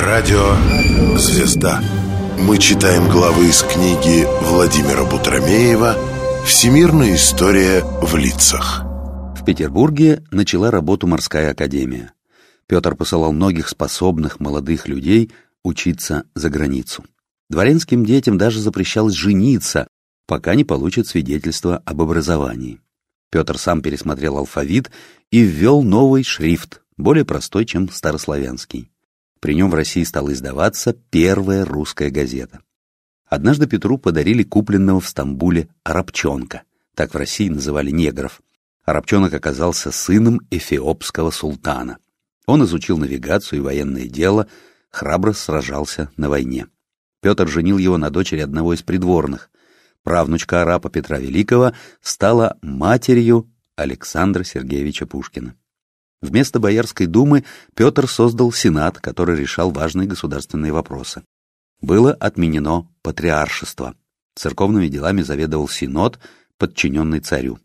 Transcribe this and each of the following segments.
Радио «Звезда». Мы читаем главы из книги Владимира Бутромеева «Всемирная история в лицах». В Петербурге начала работу морская академия. Петр посылал многих способных молодых людей учиться за границу. Дворянским детям даже запрещалось жениться, пока не получат свидетельство об образовании. Петр сам пересмотрел алфавит и ввел новый шрифт, более простой, чем старославянский. При нем в России стала издаваться первая русская газета. Однажды Петру подарили купленного в Стамбуле арабчонка, так в России называли негров. Арабчонок оказался сыном эфиопского султана. Он изучил навигацию и военное дело, храбро сражался на войне. Петр женил его на дочери одного из придворных. Правнучка араба Петра Великого стала матерью Александра Сергеевича Пушкина. Вместо Боярской думы Петр создал Сенат, который решал важные государственные вопросы. Было отменено патриаршество. Церковными делами заведовал Синод, подчиненный царю.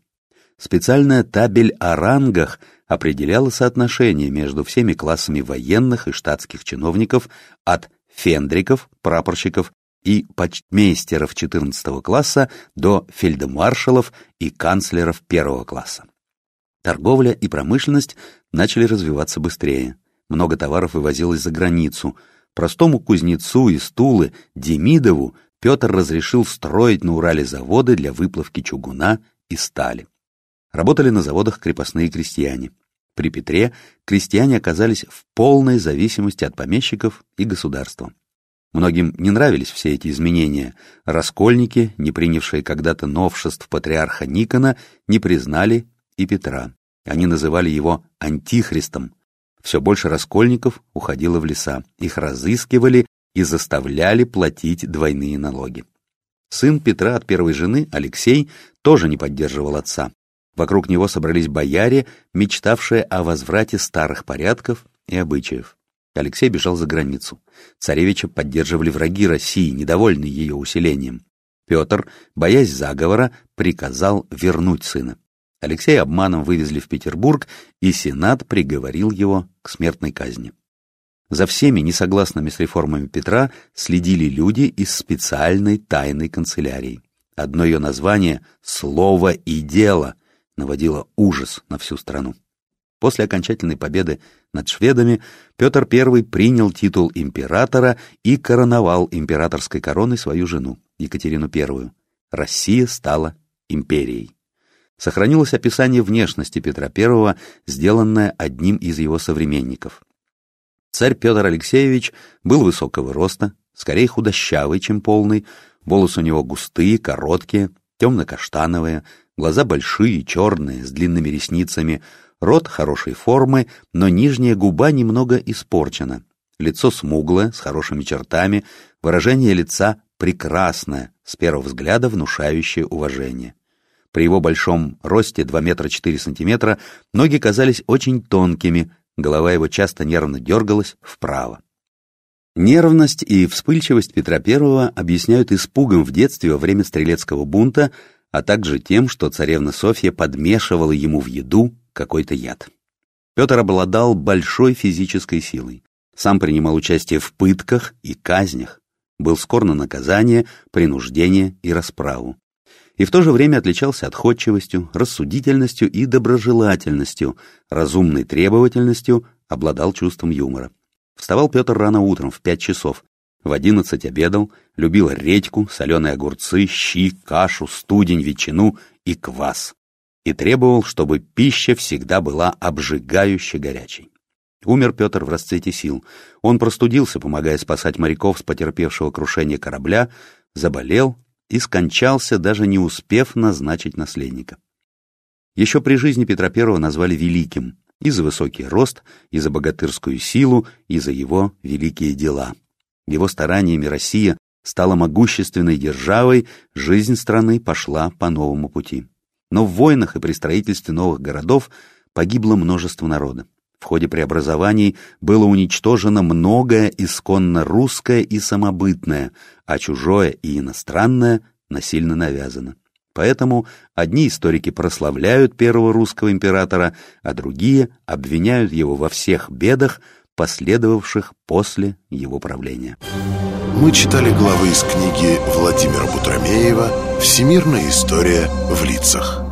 Специальная табель о рангах определяла соотношение между всеми классами военных и штатских чиновников от фендриков, прапорщиков и почтмейстеров 14 класса до фельдмаршалов и канцлеров первого класса. Торговля и промышленность начали развиваться быстрее. Много товаров вывозилось за границу. Простому кузнецу из Тулы, Демидову, Петр разрешил строить на Урале заводы для выплавки чугуна и стали. Работали на заводах крепостные крестьяне. При Петре крестьяне оказались в полной зависимости от помещиков и государства. Многим не нравились все эти изменения. Раскольники, не принявшие когда-то новшеств патриарха Никона, не признали и Петра. Они называли его антихристом. Все больше раскольников уходило в леса. Их разыскивали и заставляли платить двойные налоги. Сын Петра от первой жены, Алексей, тоже не поддерживал отца. Вокруг него собрались бояре, мечтавшие о возврате старых порядков и обычаев. Алексей бежал за границу. Царевича поддерживали враги России, недовольные ее усилением. Петр, боясь заговора, приказал вернуть сына. Алексея обманом вывезли в Петербург, и Сенат приговорил его к смертной казни. За всеми несогласными с реформами Петра следили люди из специальной тайной канцелярии. Одно ее название «Слово и дело» наводило ужас на всю страну. После окончательной победы над шведами Петр I принял титул императора и короновал императорской короной свою жену, Екатерину I. Россия стала империей сохранилось описание внешности Петра I, сделанное одним из его современников. Царь Петр Алексеевич был высокого роста, скорее худощавый, чем полный, волосы у него густые, короткие, темно-каштановые, глаза большие, черные, с длинными ресницами, рот хорошей формы, но нижняя губа немного испорчена, лицо смуглое, с хорошими чертами, выражение лица прекрасное, с первого взгляда внушающее уважение. При его большом росте 2 метра 4 сантиметра ноги казались очень тонкими, голова его часто нервно дергалась вправо. Нервность и вспыльчивость Петра I объясняют испугом в детстве во время стрелецкого бунта, а также тем, что царевна Софья подмешивала ему в еду какой-то яд. Петр обладал большой физической силой, сам принимал участие в пытках и казнях, был скор на наказание, принуждение и расправу и в то же время отличался отходчивостью, рассудительностью и доброжелательностью, разумной требовательностью, обладал чувством юмора. Вставал Петр рано утром, в пять часов. В одиннадцать обедал, любил редьку, соленые огурцы, щи, кашу, студень, ветчину и квас. И требовал, чтобы пища всегда была обжигающе горячей. Умер Петр в расцвете сил. Он простудился, помогая спасать моряков с потерпевшего крушения корабля, заболел и скончался, даже не успев назначить наследника. Еще при жизни Петра I назвали великим и за высокий рост, и за богатырскую силу, и за его великие дела. Его стараниями Россия стала могущественной державой, жизнь страны пошла по новому пути. Но в войнах и при строительстве новых городов погибло множество народа. Ходе преобразований было уничтожено многое исконно русское и самобытное, а чужое и иностранное насильно навязано. Поэтому одни историки прославляют первого русского императора, а другие обвиняют его во всех бедах, последовавших после его правления. Мы читали главы из книги Владимира Бутромеева «Всемирная история в лицах».